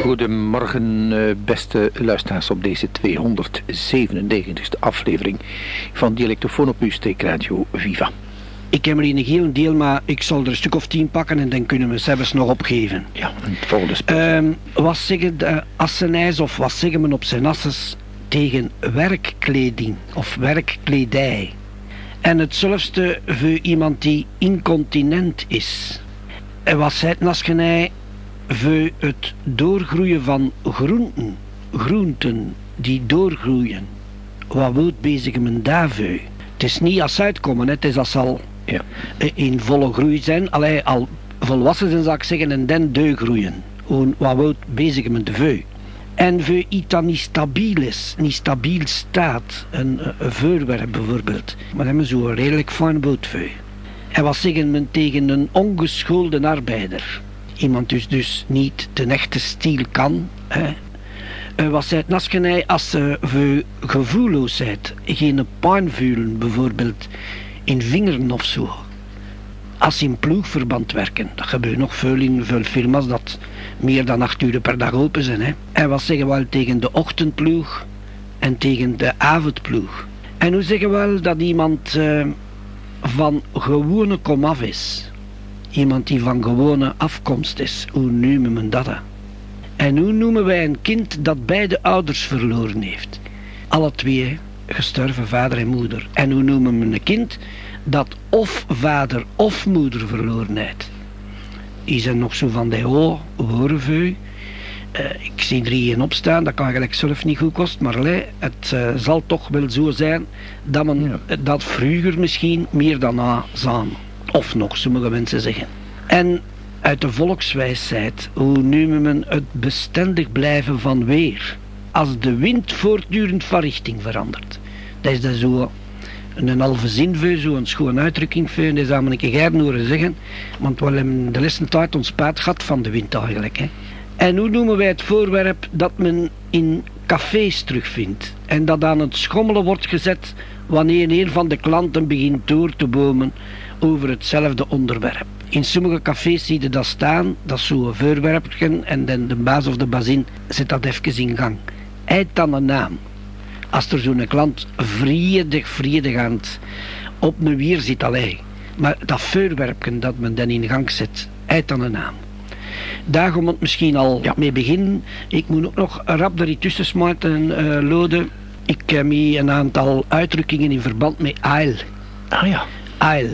Goedemorgen, eh, beste luisteraars, op deze 297e aflevering van Dialectofoon op uw steekradio Viva. Ik heb er een heel deel, maar ik zal er een stuk of tien pakken en dan kunnen we zelfs nog opgeven. Ja, het volgende spel. Ehm, wat zeggen de assenijs of wat zeggen men op zijn asses tegen werkkleding of werkkledij? En hetzelfde voor iemand die incontinent is. En wat zei het voor het doorgroeien van groenten, groenten die doorgroeien. Wat wil bezig men daarvoor? Het is niet als ze uitkomen, het is als ze al ja. eh, in volle groei zijn, allee, al volwassen zijn zou ik zeggen, en dan doorgroeien. Gewoon, wat wil bezig men daarvoor? En voor iets dat niet stabiel is, niet stabiel staat, een, een voorwerp bijvoorbeeld, maar hebben ze zo'n redelijk fijn boot voor. En wat zeggen men tegen een ongeschoolde arbeider? Iemand dus, dus niet de echte stiel kan. Hè? Uh, wat zei naskenij als ze voor gevoelloosheid geen pijn voelen, bijvoorbeeld in vingeren of zo. Als ze in ploegverband werken, dat gebeurt nog veel in veel firma's dat meer dan acht uur per dag open zijn. Hè? En wat zeggen we wel tegen de ochtendploeg en tegen de avondploeg? En hoe zeggen we wel dat iemand uh, van gewone komaf is? Iemand die van gewone afkomst is. Hoe noemen we dat? En hoe noemen wij een kind dat beide ouders verloren heeft? Alle twee gestorven, vader en moeder. En hoe noemen we een kind dat of vader of moeder verloren heeft? Is er nog zo van de oh, horenveu? Uh, ik zie er hier opstaan, dat kan eigenlijk zelf niet goed kosten, maar het uh, zal toch wel zo zijn dat men ja. dat vroeger misschien meer dan na samen. Of nog, sommige mensen zeggen. En uit de volkswijsheid, hoe noemen men het bestendig blijven van weer? Als de wind voortdurend van richting verandert. Dat is dan zo een halve zin voor, zo'n schoon uitdrukking. Dat zou een keer horen zeggen. Want we hebben de laatste tijd ons paard gehad van de wind eigenlijk. Hè. En hoe noemen wij het voorwerp dat men in cafés terugvindt? En dat aan het schommelen wordt gezet wanneer een van de klanten begint door te bomen over hetzelfde onderwerp. In sommige cafés zie je dat staan, dat is zo'n voorwerpje en dan de baas of de bazin zet dat even in gang. Hij dan een naam. Als er zo'n klant vredig, vredig aan het op een wier zit alleen. Maar dat voorwerpje dat men dan in gang zet, hij dan een naam. Daar moet misschien al ja. mee beginnen. Ik moet ook nog rap er tussen smijten, uh, Lode. Ik heb hier een aantal uitdrukkingen in verband met ail. Ah ja. Ail.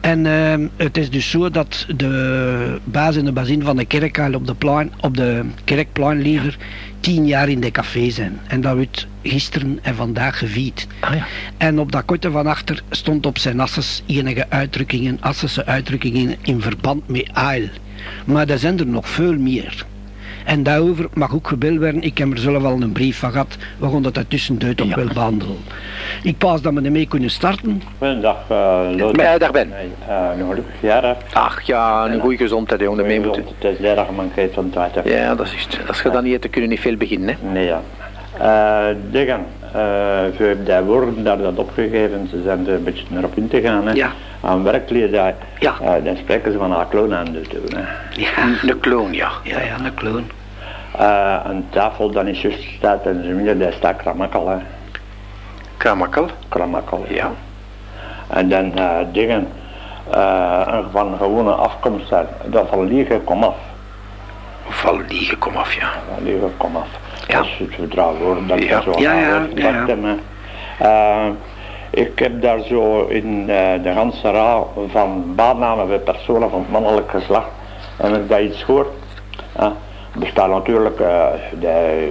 En uh, het is dus zo dat de baas en de bazin van de kerk op de, plein, op de kerkplein liever tien jaar in de café zijn. En dat wordt gisteren en vandaag gevierd. Ah, ja. En op dat korte van achter stond op zijn asses enige uitdrukkingen, assesse uitdrukkingen in verband met ail. Maar er zijn er nog veel meer. En daarover mag ook gebeld werden. Ik heb er zelf al een brief van gehad. We gaan dat tussendoor toch ja. wel behandelen. Ik pas dat we ermee kunnen starten. Goedendag, uh, ja, dag Ben. Uh, gelukkig jaar. Ach ja, een goede gezondheid, jongen. Mee moeten. Het is leider gemankeerd van tijd. Hè. Ja, dat is het. Als je dan niet hebt, dan kun je niet veel beginnen. Hè? Nee, ja. Uh, dingen, uh, voor die woorden daar dat opgegeven, ze zijn er een beetje naar op in te gaan. Hè. Ja. Aan werkkledij, ja. uh, dan spreken ze van een kloon aan de doen. Hè. Ja, een kloon, ja. Ja, ja, een kloon. Uh, een tafel dan is juist staat en ze midden, daar staat kramakkel. Hè. Kramakkel? Kramakkel, ja. En dan uh, dingen uh, van gewone afkomst zijn, dat van liegen kom af. Van liegen kom af, ja. Kom af. Ja. Dat is het vertrouwen dat ja. zo ja, ja, ja, ja. ik heb daar zo in de ganse raad van baannamen bij personen van het mannelijk geslacht en ik dat iets gehoord. bestaan natuurlijk uh, de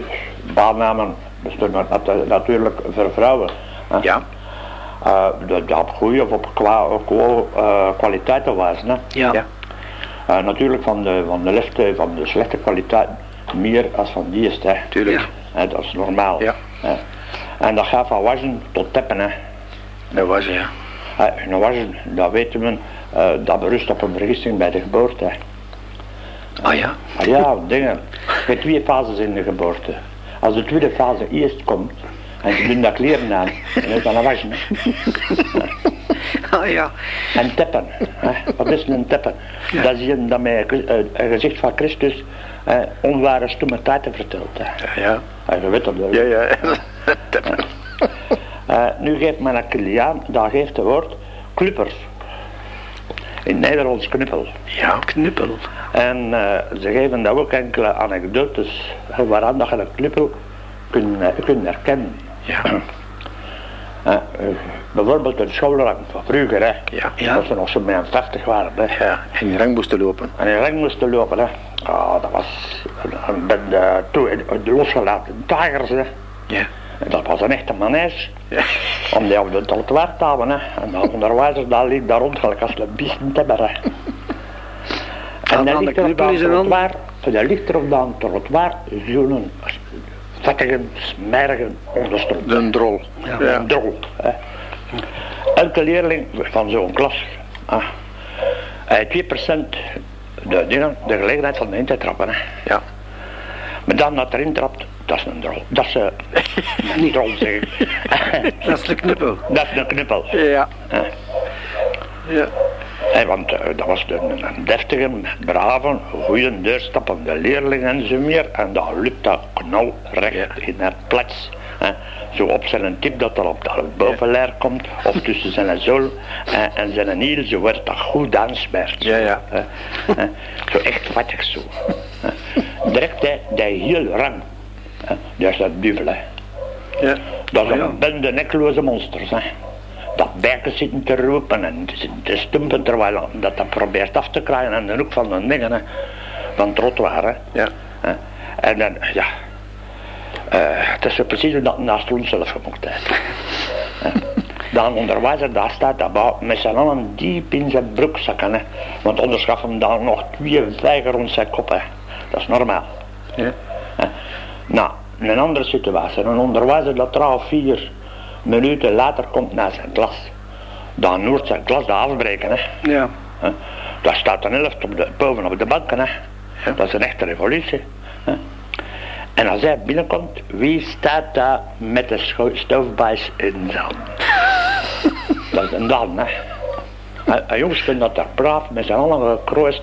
baannamen bestaan nat natuurlijk voor vrouwen. Ja. Uh, dat, dat op goede of op kwa, uh, kwaliteiten. Hè. Ja. Ja. Uh, natuurlijk van de, van de van de slechte kwaliteit meer als van die is. Hè. Tuurlijk. Hè, dat is normaal. Ja. En dat gaat van wassen tot teppen. Hè. Dat was ja. Een wassen, dat weten we, dat berust op een vergissing bij de geboorte. Hè. Ah ja? Ah, ja, dingen. Je hebt twee fases in de geboorte. Als de tweede fase eerst komt, en ze doen dat kleren aan, dan is dat een wassen. Ah ja. En teppen. Hè. Wat is een teppen? Ja. Dat is een, dat met een gezicht van Christus eh, onware stommiteiten vertelt. Hè. Ja. En je weet dat wel. Ja, ja. Eh, nu geeft men een Kiliaan, daar geeft het woord kluppers. In het Nederlands knuppel. Ja, knuppel. En eh, ze geven daar ook enkele anekdotes waaraan dat je een knuppel kunt, eh, kunt herkennen. Ja. Eh, eh, bijvoorbeeld een schoolrang van vroeger, hè. Ja. Ja. Dat ze nog zo met een 50 waren, hè. Ja, en die rang moesten lopen. En in rang moesten lopen, hè. Ah, dat was een bende toe, de losgelaten tijgers, hè. Ja. En dat was een echte manege. Om die op de trottoir te houden, hè. En de onderwijzer daar liep daar rond, gelijk als een biesten te beren. Aan- En dan de ligt er op een trottoir, dan ligt er op dat trottoir zo'n vettige, smerige onderstroom. De drol. Ja. Een drol. Hè. Elke leerling van zo'n klas ah, hij heeft 2% de, dingen, de gelegenheid van erin te trappen. Hè. Ja. Maar dan dat erin trapt, dat is een drol. Dat is eh, niet drol zeg ik. Dat is de knuppel. dat is een knuppel. Ja. Hè. Ja. Hè, want eh, dat was een, een deftige, brave, goede deurstappende leerling en zo meer. En dan lukt dat knalrecht in het plaats. Hè. Zo op zijn tip dat er op de bovenleer komt, of tussen zijn zool en, en zijn hiel, zo wordt dat goed aansmeert. Ja, ja. Hè. Zo echt fattig zo. Hè. Direct hè, die heel rang. Dat is dat duvel. Hè. Ja. Dat is Oh, ja. een bende nekkeloze monsters. Hè. Dat bijken zitten te roepen en te zitten te stumpen terwijl dat dat probeert af te krijgen aan de hoek van de dingen, hè. van het. Hè. Ja. Hè. En dan, ja, Eh, het is zo precies hoe dat naast ons zelf gemokt heeft. Dan onderwijzer, daar staat dat met z'n allen diep in zijn broekzakken. Hè. Want anders gaf hem dan nog twee vijgen rond zijn kop. Hè. Dat is normaal. Ja. Nou, een andere situatie. Een onderwijzer dat trouw vier minuten later komt naar zijn klas. Dan hoort zijn klas dat afbreken. Hè. Ja. Hè. Daar staat een helft op de, boven op de banken. Hè. Ja. Dat is een echte revolutie. Hè. En als hij binnenkomt, wie staat daar met de stoofbuis in zijn hand? dat is een dan, hè. En- En jongens vinden dat daar braaf met z'n allen gekroost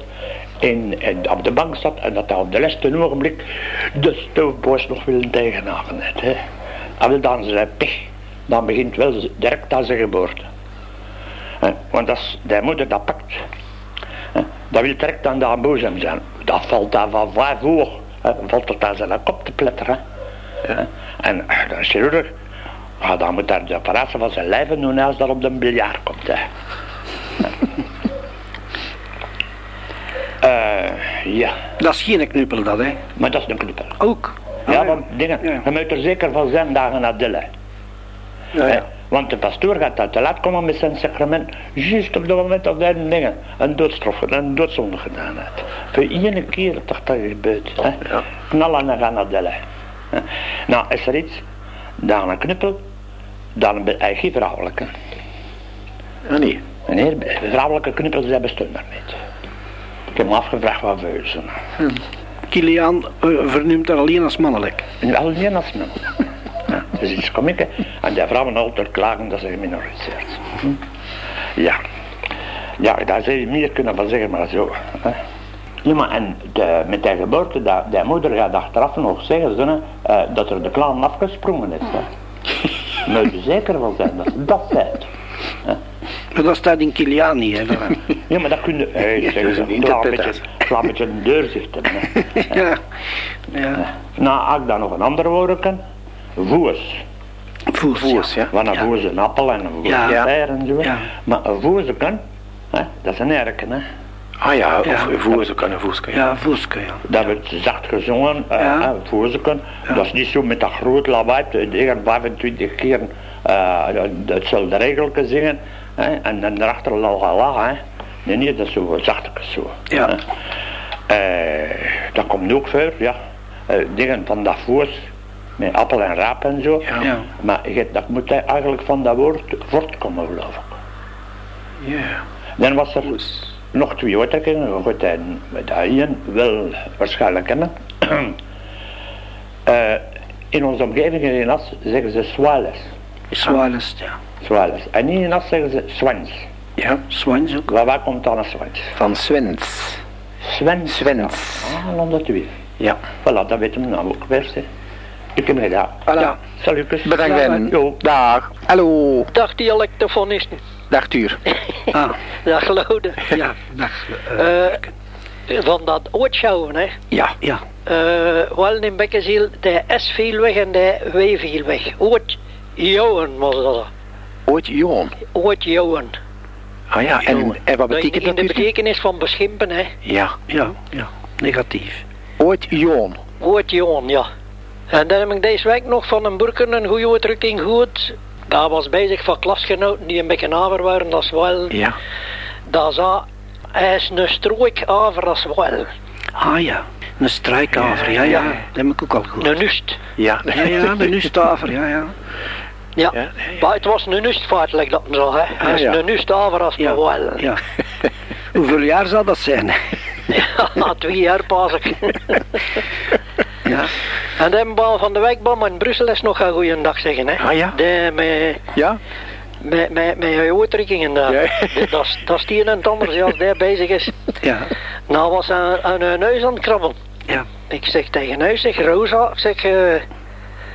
in, in, op de bank zat en dat hij op de laatste ogenblik de stoofboos nog wil heeft, Hè. En dan zijn pech, dan begint wel direct aan zijn geboorte. Want als de moeder dat pakt, dat wil direct aan de boezem zijn. Dat valt daar van uur, hè, valt tot aan zijn kop te pletteren. En eh, de chirurg, ja, dan moet daar de operatie van zijn lijf doen als dat op de biljart komt. Hè. Eh, ja, Dat is geen knuppel dat, hè. maar dat is een knuppel. Ook. Ja, Ah, want dingen, Ja. je moet er zeker van zijn dagen naar dillen. Ja, ja. Want de pastoor gaat daar te laat komen met zijn sacrament, juist op het moment dat hij een dingen, een doodstraf, een doodzonde gedaan heeft. Voor één keer dat dat gebeurt. Hè. Ja. Knallen naar. Nou, is er iets, dan een knuppel, dan ben hij geen vrouwelijke. Ah, nee. Meneer, vrouwelijke knuppels zijn bestaan er niet. Ik heb me afgevraagd wat voor ze. Kiliaan eh, vernoemt haar alleen als mannelijk. En alleen als man. Dus iets kom ik. En die vrouwen altijd klagen dat ze geminoriseerd zijn. Ja. Ja, daar zou je meer kunnen van zeggen, maar zo. Hè. Ja, maar en de, met die geboorte, dat, die moeder gaat achteraf nog zeggen ze, eh, dat er de clan afgesprongen is. Hè. Moet je zeker van zijn, dat is dat feit. Hè. Maar dat staat in Kiliaan niet, hè. Ja, maar dat kun je, hey, zeggen ze, een klaar met je, interpretatie. klaar met je een deurzicht hebben. Hè. ja. Ja. Nou, als ik dan nog een ander woord ken, Voes, Voes, ja. Want een Ja. voes is een appel en een voes Ja. en zo. Ja. Maar een voezeken, hè, dat is een erken. Hè. Ah ja, Ja. of een voerzoeken, een voerzoeken. Ja. Voeske, ja. Dat wordt zacht gezongen, Ja. hè, voezeken. Dat is niet zo met dat groot lawaai, tegen 25 keer eh, hetzelfde regeltje zingen. Hè, en dan erachter la la la. Hè. Nee, nee, dat is zo zachtjes zo. Ja. hè. Eh, dat komt ook voor, ja. Dingen van dat voers, met appel en raap en zo. Ja. Ja. Maar je, dat moet eigenlijk van dat woord voortkomen, geloof ik. Ja. Dan was er nog twee uitdrukkingen, met dat één wel waarschijnlijk kennen. Eh, in onze omgeving in As zeggen ze swales. Zwalest, ja. swales. En in As zeggen ze swans. Ja, Swans ook. Waar, waar komt dan een swans? Van Swens. Swans. Swens. Ah, dan dat weer. Ja. Voilà, dat weet hem nou ook best, hè. Ik hem gedaan. Voilà. Ja, salut. Bedankt, Ja, Ben. Jo. Dag. Hallo. Dag dialectofonisten. Dag, Tuur. Ah, Dag Lode. ja, dag. eh, Eh, van dat oortschouwen, hè. Ja. ja, Eh, wel in Bekkenziel, de S viel weg en de W viel weg. Oort Johan was dat. Ooit Johan. Oort Johan. Ah ja, en, en wat betekent in dat? de Tuurtje? betekenis van beschimpen, hè. Ja. ja, ja, negatief. Ooit Johan. Oort Johan, ja. En dan heb ik deze week nog van een burger een goede uitdrukking gehoord. Dat was bezig van klasgenoten die een beetje naver waren, dat is wel. Ja. Dat zei, hij is een strooik over, dat is wel. Ah ja, een strijkaver, ja, ja, Ja. dat heb ik ook al goed. Een nust. Ja. Ja, ja, de nustaver, ja, ja. Ja, Ja, maar het was een nustvaart, like dat zo, hè. Hij is ja. een nust dat is Ja, wel. ja. Hoeveel jaar zal dat zijn? Ja, twee jaar pas ik. Ja, En de bal van de wijkbom in Brussel is nog een goede dag zeggen, hè. Ah, ja? De, met, Ja? met, met, met je uitdrukkingen daar. Ja. Dat is- die en het ander als die bezig is. ja, Nou was hij aan een neus aan het krabben. ja. Ik zeg tegen huis, zeg Rosa, ik zeg, eh,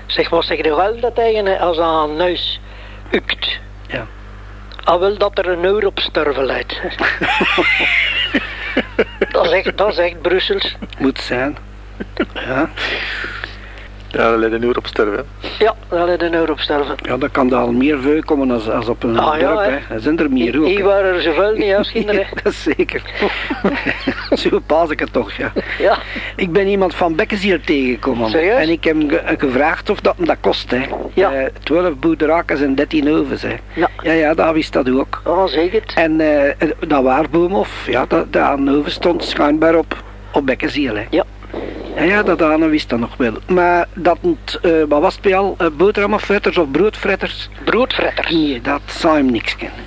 zeg wat zeg je wel dat tegen als aan een neus ukt. Ja. Hij wil dat er een uur op sterven leidt. dat, is echt, dat is echt Brussels. Moet zijn. Ja, Ja, dat leidt een uur op sterven. Ja, daar leidt een uur op sterven. ja dat kan daar al meer veu komen als, als op een Ah, ja, dorp, hè. hè. Er zijn er meer ook. Hier hè. waren er zoveel niet als kinderen. dat is zeker. Zo pas ik het toch, ja. Ja, Ik ben iemand van Bekkenziel tegengekomen. Serieus? En ik heb hem ge- gevraagd of dat hem dat kost, hè. Ja. Eh, 12 boederakens en 13 ovens, hè. Ja. Ja, ja, dat wist dat ook. oh, zeker. En eh, dat waarboomhof, ja, dat, dat aan de oven stond schijnbaar op, op Bekkenziel, hè. Ja. Ja, ja, dat Anne wist dat nog wel. Maar dat, het, eh, wat was het bij al? Uh, boterhammenfretters of broodfretters? Broodfretters. Nee, dat zou hem niks kennen.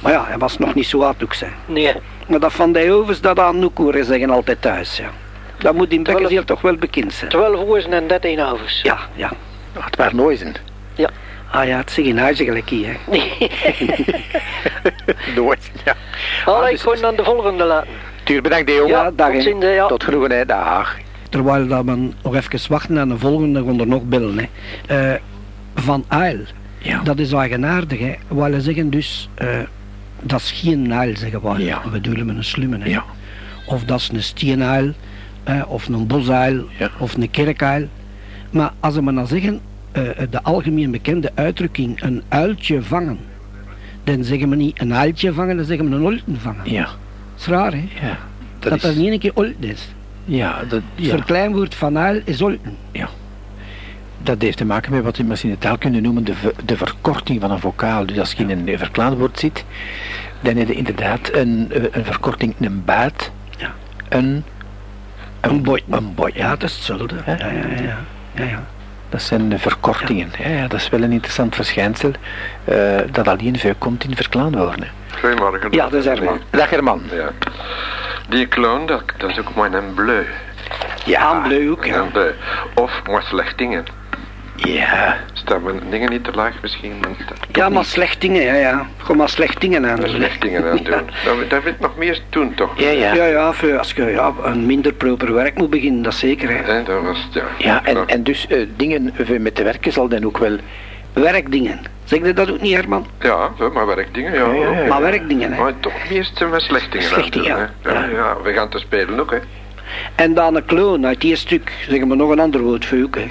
Maar ja, hij was nog niet zo oud ook zijn. Nee. Maar dat van die ovens, dat aan Noekoeren zeggen altijd thuis, ja. Dat moet in Bekkenziel toch wel bekend zijn. 12 ozen en 13 ovens. Ja, ja. Ah, het waren nooizen. Ja. Ah ja, het is geen huisje gelijk hier, hè. Nooit. Ja. Allee, ik dus- kon aan de volgende laten. Tuur, bedankt, Deo. Ja, dag, tot ziens, ja. Tot genoegen, hè. Dag. Terwijl dat men nog even wachten en de volgende gaan er nog bellen. Hè. Eh, van Uil, Ja. dat is eigenaardig. Hè. Wij zeggen dus, eh, dat is geen uil, zeggen wij. Ja. We bedoelen met een slumme. Hè. Ja. Of dat is een steenuil, eh, of een bosuil, Ja. of een kerkuil. Maar als we dan zeggen, eh, de algemeen bekende uitdrukking, een uiltje vangen. Dan zeggen we niet een uiltje vangen, dan zeggen we een olten vangen. Ja. Is raar, hè? Ja. Dat Dat is... niet één keer olten is. Ja, dat... Het Ja. verkleinwoord van uil is olten. Dat heeft te maken met wat we misschien in de taal kunnen noemen de, de verkorting van een vocaal. Dus als je in een verklaarwoord zit, dan heb je inderdaad een, eh, een verkorting, een baat, Ja. een... Een boy. Een boy, Ja, dat is hetzelfde. Hè? Ja, ja, ja. ja, ja. Dat zijn de verkortingen. Ja. Ja, dat is wel een interessant verschijnsel eh, dat alleen veel komt in verklaarwoorden. Goedemorgen. Ja, dat is Herman. Dag Herman. Ja. Die kloon, dat, dat is ook een bleu. Ja, bleu ook, ja. Een bleu. Of maar slechtingen. Ja. Staan mijn dingen niet te laag misschien? dat- Ja, maar slechtingen, ja, ja. Gewoon maar slechtingen aan. Daar slechtingen aan doen. Daar, daar wil ik nog meer doen toch? Ja, ja. Ja, ja, voor als je ja, een minder proper werk moet beginnen, dat zeker. Hè. Hè, dat was, ja. Ja, en, en dus eh, dingen met te werken zal dan ook wel... Werkdingen. Zeg je dat ook niet, Herman? Ja, maar werkdingen, ja. Ja, ja, ja. Maar werkdingen, hè. Maar toch meest met slechtingen aan doen. Slechtingen, hè. ja. Ja, ja, we gaan te spelen ook, hè. En dan een kloon uit die stuk. Zeggen we nog een ander woord voor ook, hè.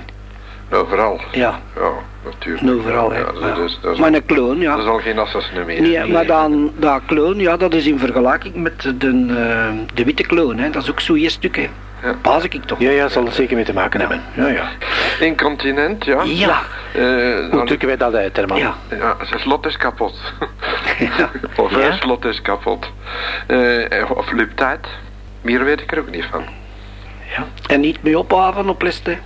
Overal. Ja, Ja, natuurlijk. overal, hè. Ja, dat, Ja. is- dat, is, Maar een kloon, ja. dat is al geen assassine meer. Nee, maar dan, dat kloon, ja, dat is in vergelijking met de, eh, de witte kloon, hè. Dat is ook zo'n stuk, hè. Ja. Pas ik toch. Ja, ja, zal er zeker mee te maken hebben. Ja, ja. Incontinent, ja. Ja. Eh, Hoe dan- drukken wij dat uit, Herman? Ja. Ja, zijn slot is kapot. Ja. of Ja? een slot is kapot. Eh, of loopt tijd. Meer weet ik er ook niet van. En niet mee ophaven op listen.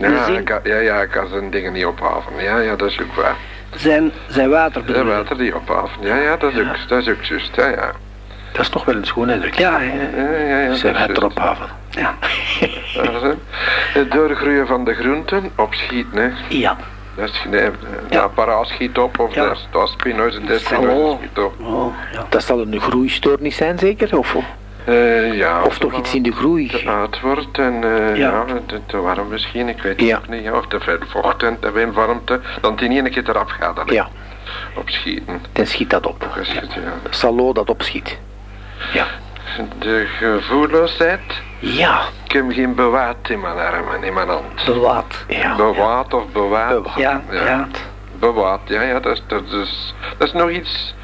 Ja, ik, kan- ja, ja, ik kan zijn dingen niet ophaven. Ja, ja, dat is ook waar. Zijn, zijn water bedoel ik. water niet ophaven. Ja, ja, dat is ook, dat is ook juist. Ja, ja. Dat is toch wel een schoon uitdruk. Ja. Ja, ja, ja, Zeg dat is het erop juist. haven. Ja. Het. Doorgroeien van de groenten, opschieten, hè. Ja. Dat is, nee, de Ja. apparaat schiet op, of Ja. dat dat spinois en dat spinois Oh. schiet op. Oh, ja. Dat zal een groeistoornis zijn, zeker? Of? Eh, ja, Of toch iets in de groei. Te oud wordt en eh, Ja. ja, te, warm misschien, ik weet Ja. het ook niet. ja, Of te veel vocht en te veel warmte, dan die ene keer eraf gaat. Dan Ja, Opschieten. dan schiet dat op. Geschiet, ja. Salo dat opschiet. Ja. De gevoelloosheid, Ja. ik heb geen bewaard in mijn armen, in mijn hand. Bewaard. Ja. Bewaard of bewaard? Bewaard. Ja, Ja. ja. Bewaard, ja, ja, dat is, dat is, dat is nog iets,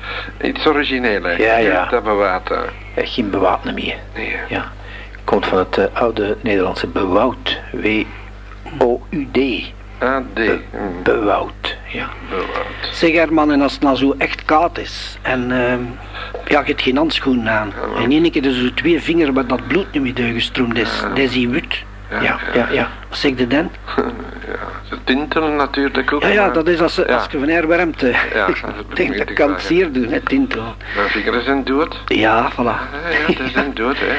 iets origineel, hè. Ja, ja. Dat bewaard, Geen bewaard meer. Nee. Ja. Komt van het eh, oude Nederlandse bewoud. W-O-U-D. AD, hm, Bewoud. Ja. bewaard. Zeg Herman, en als het nou zo echt koud is en ehm, ja, je hebt geen handschoenen aan en één keer dus twee vingers met dat bloed nu weer gestroomd is, dat is wit. Ja, ja, ja. Wat zeg je dan? Ja, ze tintelen natuurlijk ook. Ja, ja, dat is als, je- Ja. als je van haar warmte. Ja, dat ik denk dat moet kan ik het zeer doen, hè, tintelen. Mijn vingers zijn dood. Ja, voilà. Ja, ja, ze zijn dood, hè.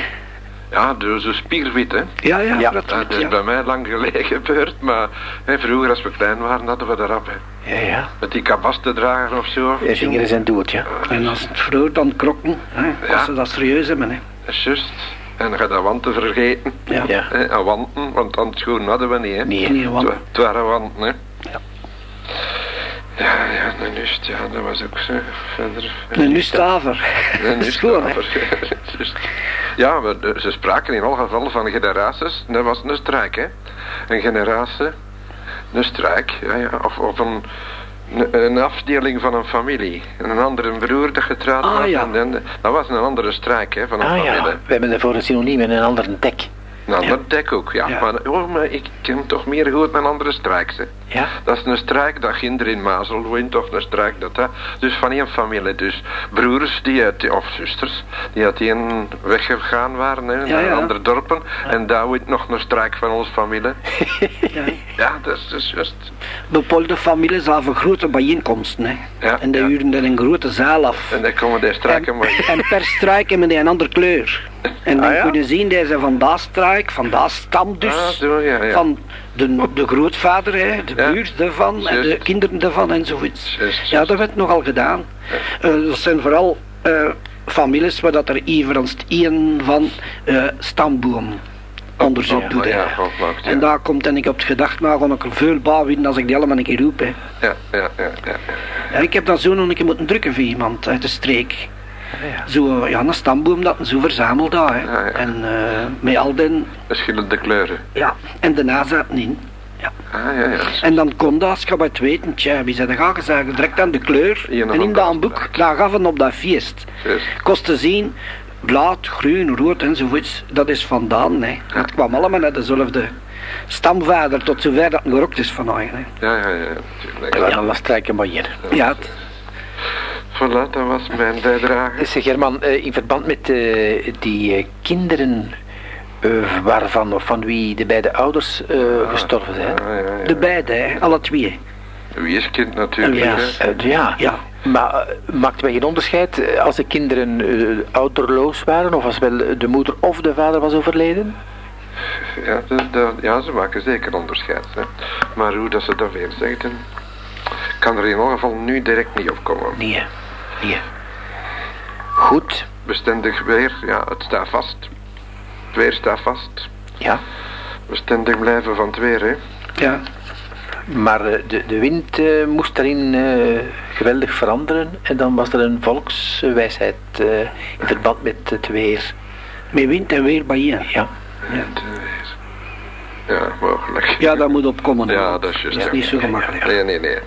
Ja, dus zo spierwit, hè. Ja, ja, Ja, dat, Dat is ja. bij mij lang geleden gebeurd, maar hè, vroeger als we klein waren hadden we dat rap, hè. Ja, ja. Met die kabasten dragen of zo. Je vingeren zijn dood, ja. En als het vroeg dan krokken, hè, Ja. als ze dat serieus hebben. Hè. Dat is juist. En dan gaat dat wanten vergeten. Ja. Ja. Hè, en wanten, want handschoenen hadden we niet, hè. Nee. Nee, want, Het wa- Het waren wanten, hè. Ja. Ja, ja, een nust, ja, dat was ook zo. Verder. een nustaver. Een nustaver. Ja, maar de- ze spraken in alle gevallen van generaties. Dat was een strijk, hè. Een generatie, een strijk, ja, ja. Of, of een, een, een afdeling van een familie. Een andere broer dat getrouwd Ah, was. ja. En dat was een andere strijk, hè, van een Ah familie. ja, we hebben ervoor een synoniem en een ander dek. Een ander dek ook, ja. Ja. Maar, oh, maar ik ken toch meer goed een andere strijk, hè. Ja? Dat is een strijk dat kinder in Mazel woont, of een strijk dat dat. Dus van één familie. Dus broers die uit, of zusters, die uit één weggegaan waren, hè, naar andere dorpen. En daar woont nog een strijk van onze familie. Ja. Ja, dat is dus juist. Bepaalde families hebben grote bijeenkomsten. Hè. Ja, en die huren dan een grote zaal af. En dan komen die strijken En, maar. en per struik hebben die een andere kleur. En dan Ah, ja? kun je zien, deze van dat struik, van dat stam dus. Ah, zo, ja, ja. Van de, de grootvader, hè, de Ja. buurt ervan, en de kinderen ervan en zoiets. Juist, Ja, dat werd nogal gedaan. Eh, dat zijn vooral eh, families waar dat er evenst één van eh stamboom onderzoek Oh, doet. hè. ja. En daar komt en ik op het gedacht na, kon ik er veel bouw winnen als ik die allemaal een keer roep. Hè. Ja, ja, ja, ja. Ja, ik heb dat zo nog een keer moeten drukken voor iemand uit de streek. Ja. Zo, ja, een stamboom dat zo verzameld daar. Hè. Ja, ja. En eh, met al den, Verschillende kleuren. ja, en daarna zaten in. Ja. Ah, ja, ja. En dan kon dat, als je het weten, tja, wie zei dat gaan direct aan de kleur. En in dat boek, daar gaven op dat feest. Kost te zien, blad, groen, rood enzovoorts, dat is vandaan. Hè. Het kwam allemaal uit dezelfde stamvader, tot zover dat het gerokt is van eigenlijk. Ja, ja, ja. Ja, dan was strijken maar hier. Ja, het- Voilà, dat was mijn bijdrage. Zeg German, eh, in verband met eh, die eh, kinderen eh, waarvan of van wie de beide ouders eh, gestorven zijn. Ja, ja, ja. de beide, hè, alle twee. Wie is kind natuurlijk. Ja, eh, ja. Ja. Maar eh, maakten wij geen onderscheid eh, als de kinderen eh, ouderloos waren of als wel de moeder of de vader was overleden? Ja, de, de- ja, ze maken zeker onderscheid. Hè. Maar hoe dat ze dat weer zeggen, kan er in ieder geval nu direct niet op komen. Nee, nee. Goed, Bestendig weer, ja, het staat vast. Het weer staat vast. ja. Bestendig blijven van het weer, hè. Ja. Maar eh, de, de wind eh, moest daarin eh, geweldig veranderen en dan was er een volkswijsheid eh, in verband met het weer. Met wind en weer bij je. Ja. Ja, mogelijk. Ja, dat moet opkomen. hè. Ja, dat is juist. Dat is niet zo gemakkelijk. Nee, nee, nee.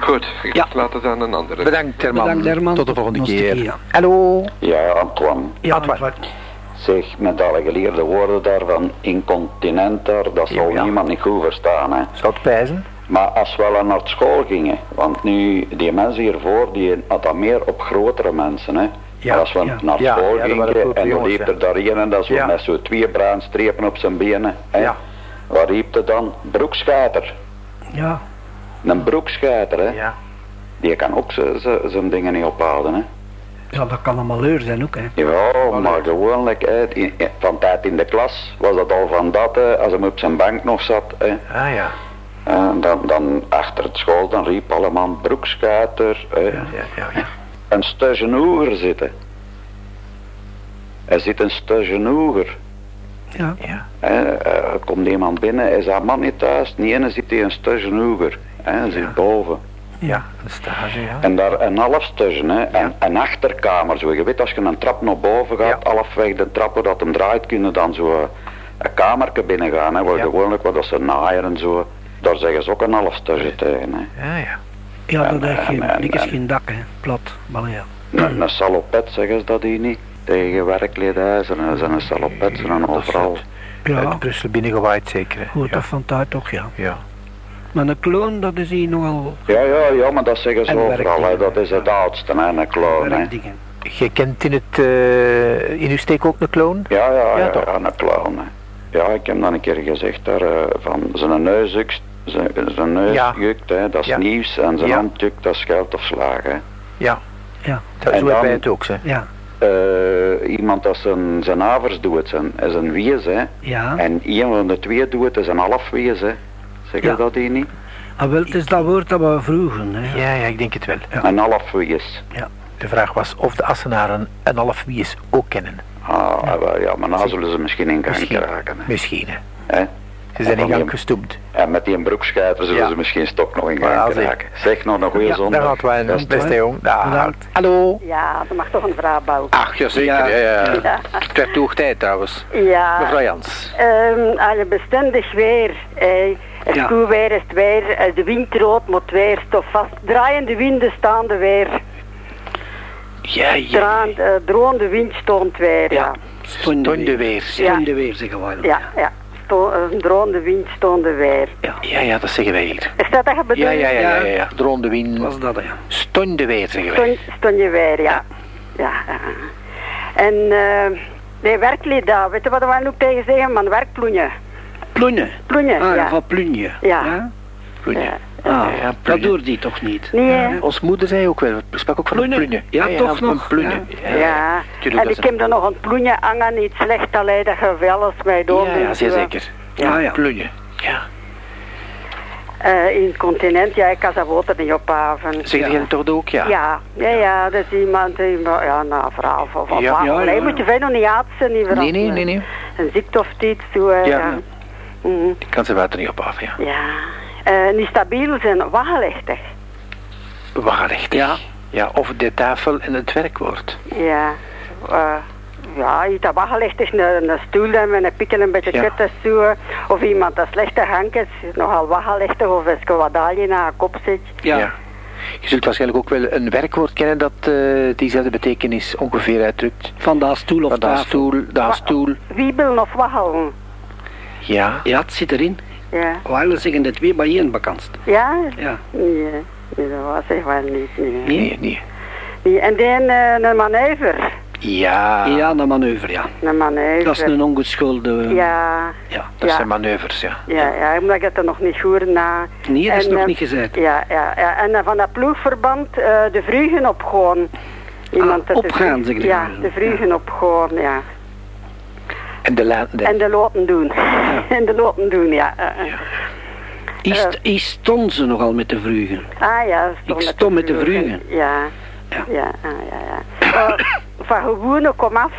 Goed, ik Ja. laat het aan een andere. Bedankt Herman. Bedankt, Herman. Tot de volgende keer. keer. Hallo. Ja, Antoine. Ja, Antoine. wat- Zeg, met alle geleerde woorden daarvan, incontinent daar, dat zal Ja, ja. niemand niet goed verstaan. Hè. Zou het pijzen? Maar als we wel naar school gingen, want nu, die mensen hiervoor, die had dat meer op grotere mensen. Hè. Ja, als we ja. naar school ja, gingen en dan liep er daar een en dat zo Ja. met zo twee braanstrepen op zijn benen. Hè. Ja. Wat riep er dan? Broekscheiter. Ja. Een broekscheiter, hè. Ja. die kan ook zijn dingen niet ophouden. Hè. ja, dat kan een malheur zijn ook. Hè. Ja, maar gewoonlijk, hè, in- in- van tijd in de klas was dat al van dat, hè, als hij op zijn bank nog zat. Hè, Ah ja. en dan, dan achter het school, dan riep allemaal broekschuiter, hè, Ja, ja, ja. ja. een stage hoger zitten. Er zit een stage hoger. Ja. Ja. Hè, eh, komt iemand binnen, is haar man niet thuis? Nee, en dan zit hij een stage hoger. Hè, hij zit boven. Ja, een stage, ja. En daar een half stage, hè, en een achterkamer. Zo. Je weet, als je een trap naar boven gaat, Ja. halfweg de trap waar dat hem draait, kunnen dan zo een kamertje binnen gaan. Hè, waar Ja. gewoonlijk wat dat ze naaien en zo. Daar zeggen ze ook een half stage tegen. Hè. Ja, ja. Ja, dat En, heeft geen, en, is en. geen dak, hè. Plat. Maar ja. Een, een salopet zeggen ze dat hier niet. Tegen werkkledij, en een, een salopet en Dat is overal. Ja, uit Brussel binnengewaaid zeker. hè. hoort ja. dat van tijd toch, ja. ja. Maar een kloon, dat is hier nogal Ja, ja, ja, maar dat zeggen ze En overal. Hè. Dat is het oudste, hè, een clown. Hè. werkdingen. Je kent in, het, eh, in uw steek ook een kloon? Ja, ja, Ja, ja, toch? ja, een clown. Hè. Ja, ik heb dan een keer gezegd daar, eh, van zijn neus, jukt, zijn, zijn neus Ja. jukt, hè, dat is Ja. nieuws. En zijn Ja. hand jukt, dat is geld of slagen. Ja. Ja. Dat, En zo hebben wij dan- het ook, hè. Ja. Eh, iemand dat zijn, zijn avers doet, zijn, is een wies, hè. Ja. En een van de twee doet, is een half wies, hè. Zeg je Ja. dat hier niet? Ah, wel, het is dat woord dat we vroegen, hè. Ja, ja, ik denk het wel. Een half wies. De vraag was of de Assenaren een half wies ook kennen. Ah, ja, maar nou zullen ze misschien in gang Misschien. geraken. Hè. Misschien, hè. Hè? Ze zijn in gang gestoemd. En met die broekschijter zullen Ja. ze misschien stok nog in Ja, gang. Zeg nog een goede Ja, zondag. daar gaat wij Beste. een beste jong. Hallo. Ja, er mag toch een vraag bouwen. Ach, jazeker. Ja. Ja, ja. Ja. Het werd hoog tijd trouwens. Ja, Mevrouw Jans. ehm, als je bestendig weer, eh, het Ja. koe weer is het weer, eh, de wind rood moet weer, stof vast, draaiende winden staande weer, Ja, ja. Draan, eh, droonde wind stond weer, ja. Stonde weer. weer. Stonde weer, zeggen wij. Ja, ja, Eh, droonde wind stoonde weer. Ja, ja, dat zeggen wij hier. Is dat dat je bedoelt? Ja, ja, ja, ja, Ja. ja. ja. Droonde wien. Was dat, ja. Stonde weer, zeggen wij. Stond, stond je weer, ja. Ja. ja. En, eh, nee, werklied daar, weet je wat we ook tegen zeggen, man, werkploenje. Plunje. Ploenje, Ah, ja. van plunje. Ja. Plunje. Ja. Ah, Ja, dat plunje. doet die toch niet? Nee? Ons moeder zei ook wel, sprak ook van een Plunje. plunje. Ja, toch een nog, plunje. Ja, Tuurlijk, en ik heb er nog een ploenje hangen, niet slecht, alleen dat je wel eens mij door Ja, ja, zeer zeker. Ja, ja. Plunje. Ja. Eh, in het continent, ja, ik kan dat water niet ophaven. Zeg jij het toch ook? Ja. Ja, ja, ja, dat is iemand die, ja, nou, vooral van van Ja. moet je nog niet aatsen, niet Nee, vooral nee, nee, nee. Een ziekte of iets, zo, eh, Ja. ja. Mhm, Ik kan ze water niet ophaven, ja. ja. Eh, niet stabiel zijn, waggelechtig. Wagenrecht. Ja. Ja, of de tafel en het werkwoord. Ja, eh, ja, iets dat een, een stoel en met een pik en een beetje Ja. kutten zo. Of iemand dat slechte hank is, nogal waggelechtig, of als je naar een kop zit. Ja. Je zult waarschijnlijk ook wel een werkwoord kennen dat eh, diezelfde betekenis ongeveer uitdrukt. Van de stoel of Van daar tafel. stoel, daar stoel. Wiebelen of waggelen. Ja. Ja, het zit erin. Ja. Wij zeggen de twee bij één bekendst. Ja? Ja. Nee, nee, dat was ik wel niet. Nee. Nee, nee. Nee, En dan eh, een manoeuvre. Ja. Ja, een manoeuvre, ja. Een manoeuvre. Dat is een ongeschoolde... Ja, Ja. Dat Ja. zijn manoeuvres, ja. ja, ja, omdat ik het er nog niet goed na. Nee, dat is En, nog eh, niet gezegd. Ja, ja, ja. En eh, van dat ploegverband eh, de vrugen opgaan. Ah, dat opgaan, de, zeg Ja, de vrugen opgaan, ja. En de la de, En de loten doen. en de loten doen, ja. eh, eh. Is, is stond ze nogal met de vrugen? Ah ja, Ik stond met de vrugen. Ja, Ja. ja, ja, ja. ja. Eh, van gewone komaf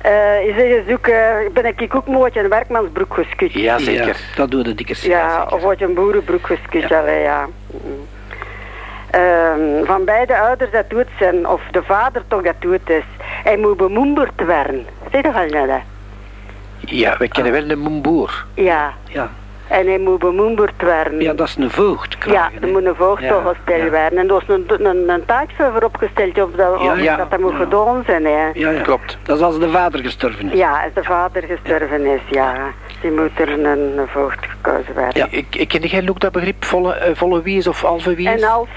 eh is er zoeken, ben ik ook mooi een werkmansbroek geskut. Ja, zeker. Ja, dat doet de dikke Ja, of wordt een boerenbroek geskut, ja. ja. Mm. Ehm, van beide ouders dat doet zijn, of de vader toch dat doet is, hij moet bemoemberd werden. Zeg dat al net, hè? Ja, we kennen wel een moemboer. Ja, Ja. en hij moet bemoemberd werden. ja, dat is een voogd Ja, er moet een voogd Ja, toch gesteld ja. werden. En er was een, een, een opgesteld op dat, Ja, op ja. dat dat moet Ja. gedaan zijn. Hè. Ja, ja. Klopt. Dat is als de vader gestorven is. Ja, als de vader gestorven is, ja. Die moet er een, een voogd gekozen werden. Ja. Ik, ik ken jij ook dat begrip volle, eh, volle wies of halve wies? En half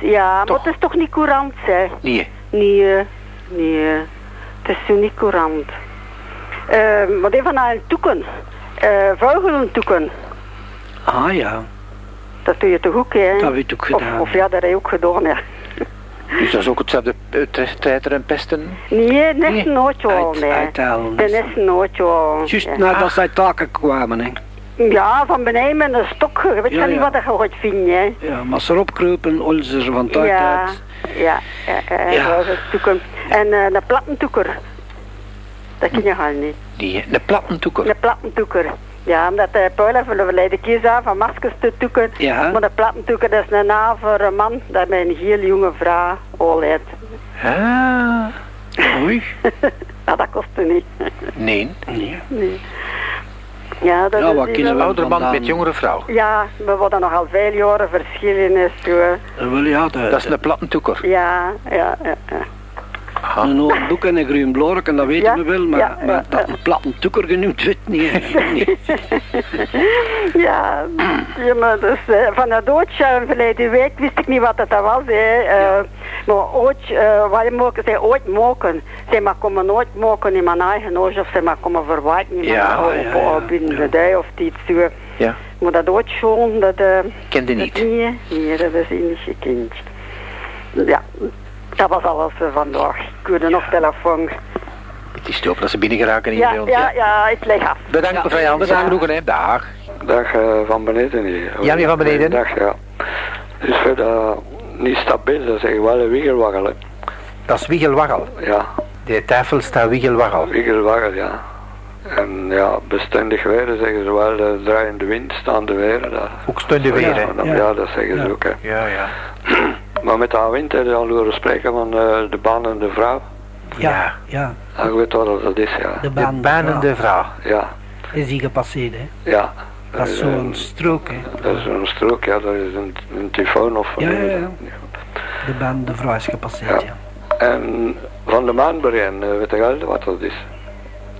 ja. Toch. Maar het is toch niet courant, hè? Nee. Nee, nee. Het is zo niet courant. Uh, wat even naar een toeken. Uh, Vogelentoeken. Ah ja, Dat doe je toch ook, hè? dat heb ik ook gedaan. Of, of ja, dat heb je ook gedaan, ja. Dus dat is ook hetzelfde eh, treiter en pesten? Nee, net Nee, nooit wel, uit- nee. uithalen. Dat is nooit wel. Juist ja. nadat zij taken kwamen, hè. Ja, van beneden met een stok. Je weet Ja, ja, niet wat je gaat vinden, hè. Ja, maar ze erop kruipen, ze er van tijd Ja, uit. ja, ja, ja, Ja. ja. toeken. En eh, een plattentoeker. Dat ken je gewoon niet. Die, een plattentoeker. De plattentoeker. Ja, omdat uh, Paul heeft verleden kies aan van maskers te toeken. Ja. Maar de plattentoeker, dat is een naam voor een man dat met een heel jonge vrouw overlijdt. Ah, oei. ja, dat kostte niet. Nee, nee. Ja, dat Ja, is wat kunnen wel- ouder man vandaan. met jongere vrouw. Ja, we worden nogal veel jaren verschil in en zo. Eh, Wel ja, de, Dat is een plattentoeker. Ja, ja, ja. ja. Aha. een oud boek en een groen blorken, dat weten Ja, we wel, maar, ja, maar ja, dat ja. een platten toeker genoemd wordt niet. hè. Nee. Ja, ja maar dus, van dat doodje verleden week wist ik niet wat het was. Hè. Eh, Maar ooit, eh wat je mogen, zij ooit mogen. Zij maar komen nooit mogen in mijn eigen huis of zij maar komen verwachten in Ja, mijn ja, of, ja, of binnen ja. de dij of iets zo. Ja, Maar dat ooit gewoon, dat... eh kende dat niet. niet, hè. nee, dat is niet gekend. Ja, dat was alles vandaag. Ik wilde nog telefoon. Het is te hopen dat ze binnen geraken hier Ja, ja, ja, ik leg af. Bedankt Ja. mevrouw Anders, genoegen hè. Dag. Dag eh, van beneden hier. Ja, meneer Van Beneden. Dag, ja. Dus voor dat niet stabiel, dat zeg wel een wiegelwaggel, hè. Dat is wiegelwaggel. Ja, De tafel staat wiegelwaggel. wiegelwaggel, ja. En ja, bestendig weer zeggen ze wel, uh, draaiende wind, staande weer. Dat, Ook stunde weer ja, Ja. ja, dat zeggen ze Ja. ook, hè. Ja, ja. Maar met dat wind heb je al horen spreken van eh, de baan en de vrouw. Ja, ja, Ja, je weet wat dat is, ja. de De baan. banende vrouw. Ja, Is die gepasseerd, hè? ja. Dat is Eh, zo'n strook, hè? Dat is een strook, ja, dat is een, een tyfoon of... Ja, ja, ja. De baan, de vrouw is gepasseerd, ja. En van de maan bereiden, eh, weet je wel wat dat is?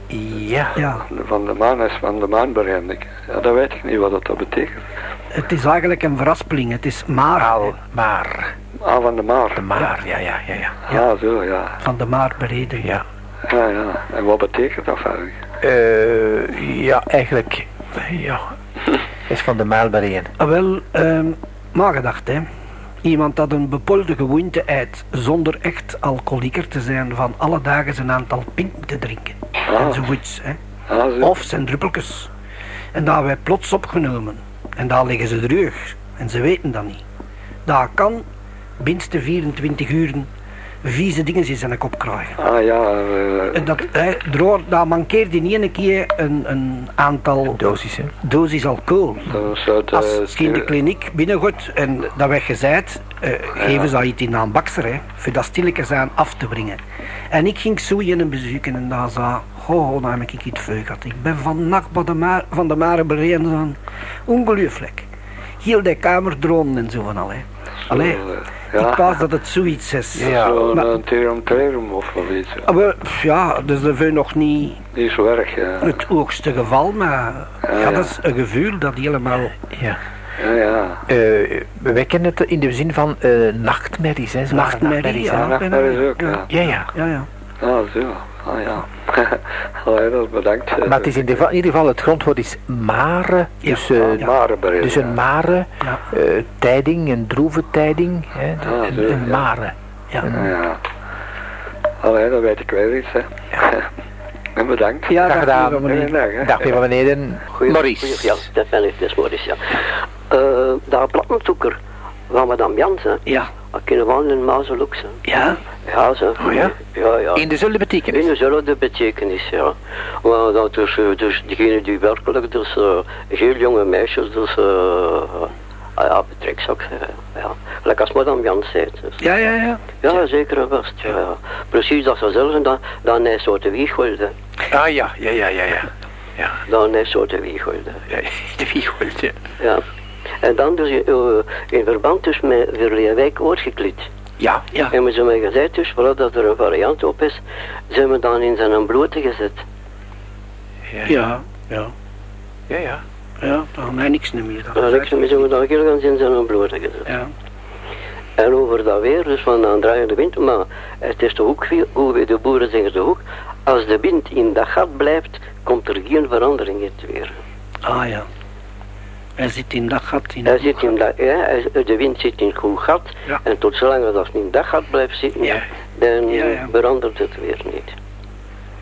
Ja. Ja, Van de maan is van de maan ik. Ja, dat weet ik niet wat dat, dat betekent. het is eigenlijk een veraspeling. Het is maar Al maar. Ah, van de maar. De maar, ja, ja, ja, ja. Ja, zo, ja. van de maar bereden. Ja. Ja, ja. En wat betekent dat eigenlijk? Eh, ja, eigenlijk. Ja. Is van de Maalbereen. Ah, wel, ehm nagedacht, hè. Iemand dat een bepolde gewoonte uit, zonder echt alcoholieker te zijn, van alle dagen zijn aantal pinten te drinken. Ah. Enzovoorts, hè. Ah, zo. Of zijn druppeltjes. En daar werd plots opgenomen. En daar liggen ze terug. En ze weten dat niet. Daar kan binnen de 24 uren vieze dingen in zijn kop krijgen. Ah, ja. eh, En dat, door, daar mankeert in één keer een, een aantal Dosis, hè. dosis alcohol. dat zou de- Als je in de kliniek binnengaat en dat werd gezegd, eh, geven ze dat iets in aan bakser, hè, voor dat stilletjes aan af te brengen. En ik ging zo in een bezoeken en daar zei, oh, nou heb ik iets veel gehad. Ik ben van nacht bij de maar, van de mare bereden ongelooflijk. Heel de kamer dronen en zo van al, hè. Allee, ja. ik pas dat het zoiets is. Ja, Zo'n maar- eh, terum terum of of iets. Wel, pff, ja, dat is er nog niet Niet zo erg, ja. het hoogste geval, maar ja, ja. dat is een gevoel dat helemaal... Ja. Ja, ja. Eh, we kennen het in de zin van eh, nachtmerries, hè. zware Nachtmerrie, hè. ja. nachtmerries ook, ja. Ja, ja. Ja, ja. Ah, zo. Ah, ja. Allee, dat is bedankt. Maar het is in, de, in ieder geval, het grondwoord is mare. Ja. Dus, eh, Ja. Mare bereden, dus een mare, Ja. eh, tijding, een droeve tijding. Hè, Ah, een, zo, een ja. mare. Ja. Ja. Allee, dan weet ik weer iets, hè. en bedankt. Ja, dag, gedaan. meneer. Dag. Dag meneer van beneden. Maurice. Ja, dat ben ik, dat is Maurice, ja. Eh daar plattentoeker van Madame Jans, hè. Ja. We in Mazelux. Ja? Ja, ze. Oh ja? Ja, ja. In dezelfde betekenis. In dezelfde betekenis, ja. Maar dat dus, eh, dus diegene die werkelijk, dus uh, heel jonge meisjes, dus, uh, ah ja, betrekt zou ik zeggen, ja. Gelijk als Madame Jans zei. Dus. Ja, ja, ja. Ja, zeker en vast, ja, ja. Precies dat ze zelf dan, dan is zo te wiegolde. Ah ja, ja, ja, ja, ja. Ja, Dan is zo te wiegolde. ja de wiegelt, ja. En dan dus uh, in verband dus met Verleerwijk oorgeklied. Ja, Ja. En we zijn mij gezegd dus, voordat dat er een variant op is, zijn we dan in zijn blote gezet. ja, Ja, ja. ja, ja. Ja, dan mij niks meer. Dan is zijn we dan heel in zijn blote gezet. Ja. En over dat weer, dus van een draaiende wind, maar het is de hoek, hoe we de boeren zeggen de hoek, als de wind in dat gat blijft, komt er geen verandering in het weer. Ah ja. Hij zit in dat gat. In Hij zit in dat, ja, de wind zit in het goed gat, Ja. en tot zolang dat in dat gat blijft zitten, Ja. dan Ja, verandert het weer niet.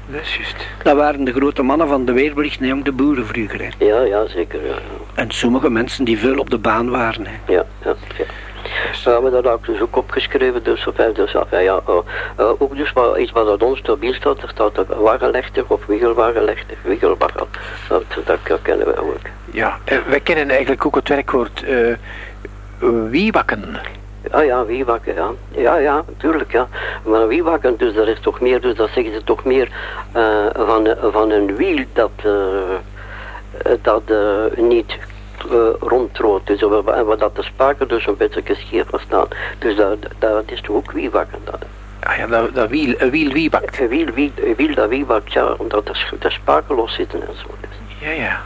Dat is juist. Dat waren de grote mannen van de weerbericht, nee, de boeren vroeger. Hè. Ja, ja, zeker, ja. En sommige mensen die veel op de baan waren. Hè. Ja, ja, maar dat ik dus ook opgeschreven, dus, of, dus ja, ja, eh, eh, ook dus wat, iets wat dat onstabiel staat, er staat ook wagenlechter of wiegelwagenlechter, wiegelwagen, dat, dat, dat kennen we ook. Ja, eh, wij kennen eigenlijk ook het werkwoord eh wiewakken. Ah ja, wiewakken, ja. Ja, ja, natuurlijk, ja. Maar wiewakken, dus dat is toch meer, dus dat zeggen ze toch meer eh, van, van een wiel dat, eh, dat niet uh, rondtroodt. Dus wat, wat dat de spaken dus een beetje scheef staan. Dus dat, dat is toch ook wiewakken. Dat. Ah ja, dat, dat wiel, een wiel wiewakt. Een wiel, wiel, een wiel dat wiewakt, ja, omdat de, de spaken los zitten en zo. Dus, Ja, ja.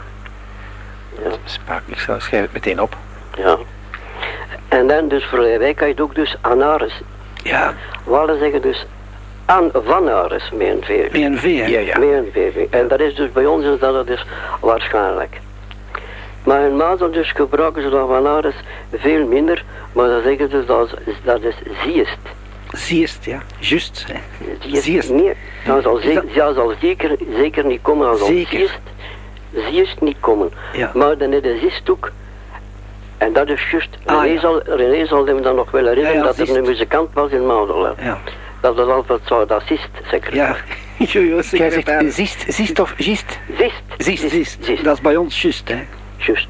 ja. Spaak, ik zal- schrijf het meteen op. ja. En dan dus voor wij kan je het ook dus anaris. Ja, Wallen zeggen dus aan van aris met een V. met een V, hè? Ja, ja. Met een V. En dat is dus bij ons is dat het dus waarschijnlijk. Maar in Mazel dus gebruiken ze dat van aris veel minder. Maar dan zeggen ze dat is, dat is ziest. Ziest, ja. Juist, hè. Ziest. Ziest. Nee, dat zal, ze- dat- zal zeker, zeker niet komen. Zeker. ziest, ziest niet komen. Ja. Maar dan is de ziest ook. En dat is juist. Ah, René, ja. zal, René zal hem dan nog wel herinneren Ja, ja, dat er ziest. een muzikant was in Mazel. hè. Ja. Dat is altijd zo, dat zist, zeker. Ja, jojo, Jij zegt ziest, ziest of gist? Zist. Ziest. Ziest, Ziest. dat is bij ons juist, hè.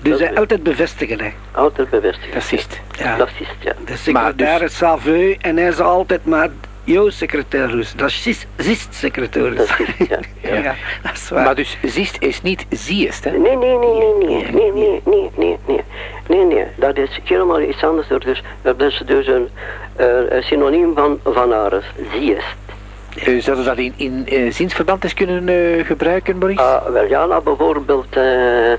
Dus hij is altijd bevestigen, hè. altijd bevestigen. Dat is. Ja. Dat is ja. De secretaris Saveu en hij zei altijd maar, yo secretaris, dat is zist- zist-secretaris. Dat is ja. ja. ja. dat is waar. Maar dus ziest is niet ziest, hè? Nee, nee, nee, nee, nee, nee, nee, nee, nee, nee, nee, nee, dat is helemaal iets anders. Dus, dat is dus een, eh, een synoniem van van ares, ziest. Eh, zouden we dat in, in eh, zinsverband eens kunnen eh, gebruiken, Maurice? Ah, wel ja, nou bijvoorbeeld eh, eh,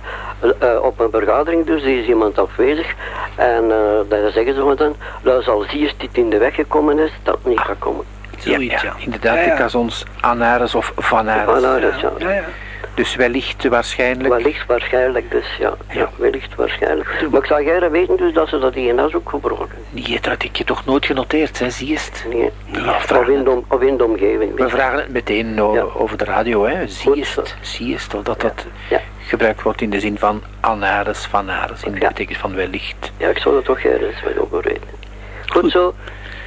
op een vergadering dus, is iemand afwezig en eh dan zeggen ze dan, dat zal ziest dit in de weg gekomen is, dat niet gaat komen. Zoiets, ja. Inderdaad, Ja, ja. ik als ons Anaris of Vanaris. Van. Ja, ja. Dus wellicht waarschijnlijk... Wellicht waarschijnlijk dus, ja. ja. wellicht waarschijnlijk. Maar ik zou jij weten dus dat ze dat in huis ook gebruiken. Nee, dat had ik je toch nooit genoteerd, hè, ziest. Nee. Ja, of, in de, om- of in de omgeving. We vragen het meteen o- Ja. over de radio, hè. Goed zo. Ziest, ziest, of dat dat Ja. gebruikt wordt in de zin van Anaris, Vanaris, in de Ja. betekenis van wellicht. Ja, ik zou dat toch ergens wel over weten. Goed, zo,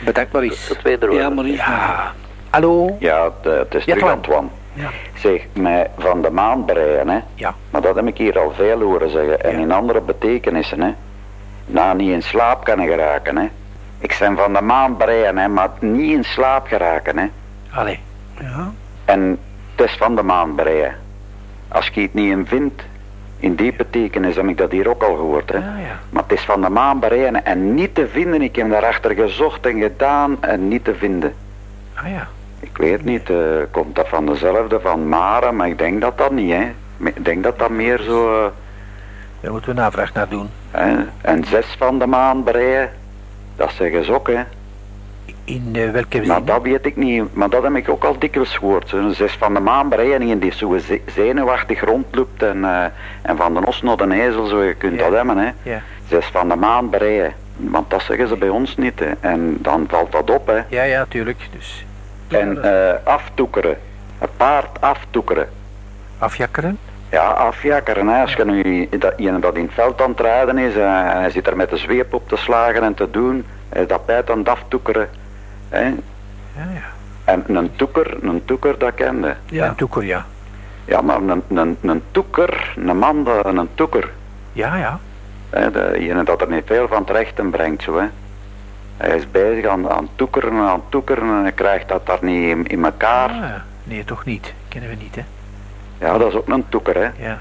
Bedankt, Maurice. tot wederom. Ja, Maurice. Ja. Hallo? Ja, het, het is terug. Antoine. Ja. Zeg, mij van de maan breien, hè. Ja. Maar dat heb ik hier al veel horen zeggen. En Ja. in andere betekenissen, hè. Nou, niet in slaap kunnen geraken, hè. Ik ben van de maan breien, hè, maar niet in slaap geraken, hè. Allee. Ja. En het is van de maan breien. Als je het niet in vindt, in die betekenis heb ik dat hier ook al gehoord, hè. Ja, ja. Maar het is van de maan breien en niet te vinden. Ik heb daarachter gezocht en gedaan en niet te vinden. Ah ja. Ik weet niet, eh, komt dat van dezelfde van Mare, maar ik denk dat dat niet, hè. Ik denk dat dat meer zo... eh, Daar moeten we navraag naar doen. hè. En zes van de maan breien, dat zeggen ze ook, hè. In eh, welke zin? Maar dat weet ik niet, maar dat heb ik ook al dikwijls gehoord. Zo'n zes van de maan breien, en die zo ze- zenuwachtig rondloopt en, en van de os naar de ezel, zo, je kunt Ja. dat hebben, hè. Ja. Zes van de maan breien. Want dat zeggen ze bij ons niet, hè. En dan valt dat op, hè. Ja, ja, tuurlijk. Dus En eh, aftoekeren. Een paard aftoekeren. afjakkeren. Ja, afjakkeren. Hè. Als je nu dat, iemand dat in het veld aan het rijden is eh, en hij zit er met de zweep op te slagen en te doen, hij is dat pijt aan het aftoekeren. Hè. Ja, ja. En een toeker, een toeker, dat kende. Ja. En toeker, ja. Ja, maar een, een, een toeker, een man, een toeker. Ja, ja. Hè, de, dat er niet veel van terecht brengt, zo hè. Hij is bezig aan, aan toekeren en aan toekeren en hij krijgt dat daar niet in, in elkaar. Ah, nee, toch niet. Kennen we niet, hè. Ja, dat is ook een toeker, hè. Ja.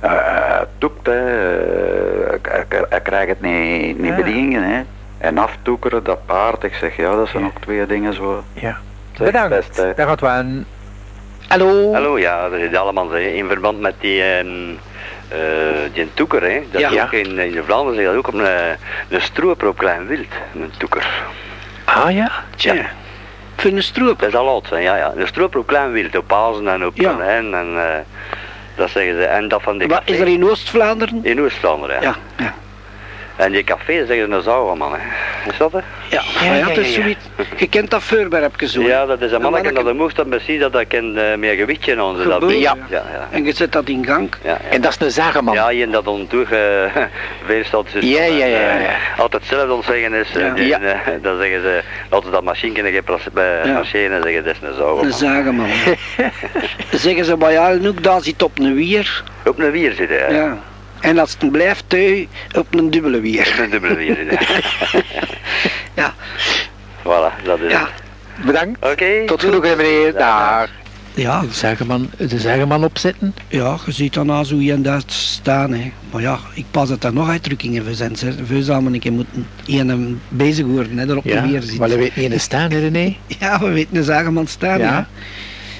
Eh toekt, hè. eh, hij- hij- hij krijgt het niet, niet Ja. bedingen, hè. En aftoekeren, dat paard, ik zeg, ja, dat zijn Ja. ook twee dingen zo. Ja. Zeg, Bedankt. beste. Daar gaat we aan. Hallo? Hallo, ja, dat is allemaal in verband met die, ehm, eh die toeker, hè. Dat Ja. ook in, in de Vlaanderen zeg je dat ook op een, een stroper op klein wild, een toeker. Ah ja? Tja, Ja. Voor een stroop. dat is al oud, ja, ja. Een stroper op klein wild, op hazen en op Ja. en eh, dat zeggen ze. En dat van de Wat is er in Oost-Vlaanderen? In Oost-Vlaanderen, ja. Ja. En die café zeggen een zouwe man, hè. Is dat het? Ja, ja, ja, het is zoiets. Je kent dat voorwerpje zo. hè? Ja, dat is een Een manneke dat de moest dat precies dat dat kan eh, met een gewichtje aan ze. Dat ja. ja. Ja. En je zet dat in gang. Ja, ja. En dat is een zageman. Ja, je dat ontoe uh, veerstelt. Dus Ja, ja, ja, ja. eh, Altijd zelf ontzeggen is, Ja. die, Ja. dan zeggen ze, als ze dat machine kunnen machine, zeggen dat is een zouwe Een man. zageman. zeggen ze bij jou ook, daar zit op een wier. Op een wier zitten, ja. En als het blijft teu, op een dubbele Op wier. een dubbele wier zitten. Ja. voilà, dat is Ja. het. Bedankt. Oké. Tot genoegen meneer. Daar. Ja, De zageman, de zageman opzetten. ja, je ziet dan als hoe je in dat staan. Hè. Maar ja, ik pas dat er nog uitdrukkingen voor zijn. We zouden een keer moeten een bezig worden, hè, er op Ja, de wier zitten. maar niet in de staan, hè, René? Ja, we weten een zageman staan. Ja.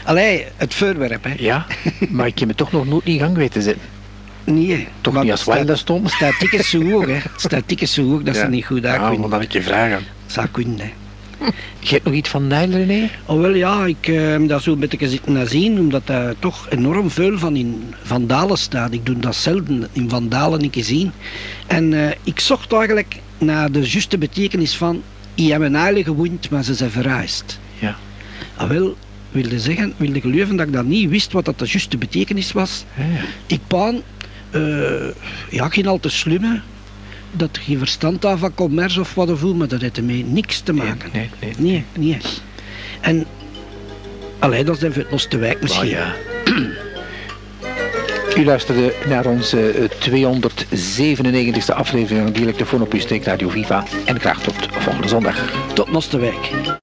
Allee, het voorwerp, hè. Ja, maar ik heb me toch nog nooit in gang weten zetten. Nee. Toch Maar niet als Wilder stond. Staat tikkers zo hoog, hè. Het staat tikkers zo hoog dat ze niet goed Ja, uitkomen. maar dat ik je vragen. Zou kunnen, hè. Je hebt nog iets van Nijl, René? Oh, wel ja, ik eh, heb dat zo een beetje zitten naar zien, omdat er toch enorm veel van in Vandalen staat. Ik doe dat zelden in Vandalen een keer zien. En eh, ik zocht eigenlijk naar de juiste betekenis van, je hebt een eigen gewoond, maar ze zijn verhuisd. Ja. Ah, wel, wilde zeggen, wilde geloven dat ik dat niet wist wat dat de juiste betekenis was. Ja, ja. Ik paan, eh, ja, geen al te slimme, dat je verstand had van commerce of wat of hoe, maar dat heeft ermee niks te maken. Nee, nee. Nee, nee. En, allee, dat is even het Oosterwijk misschien. Oh, ja. U luisterde naar onze eh, 297e aflevering van Dialectofoon op uw streek Radio Viva. En graag tot volgende zondag. Tot Oosterwijk.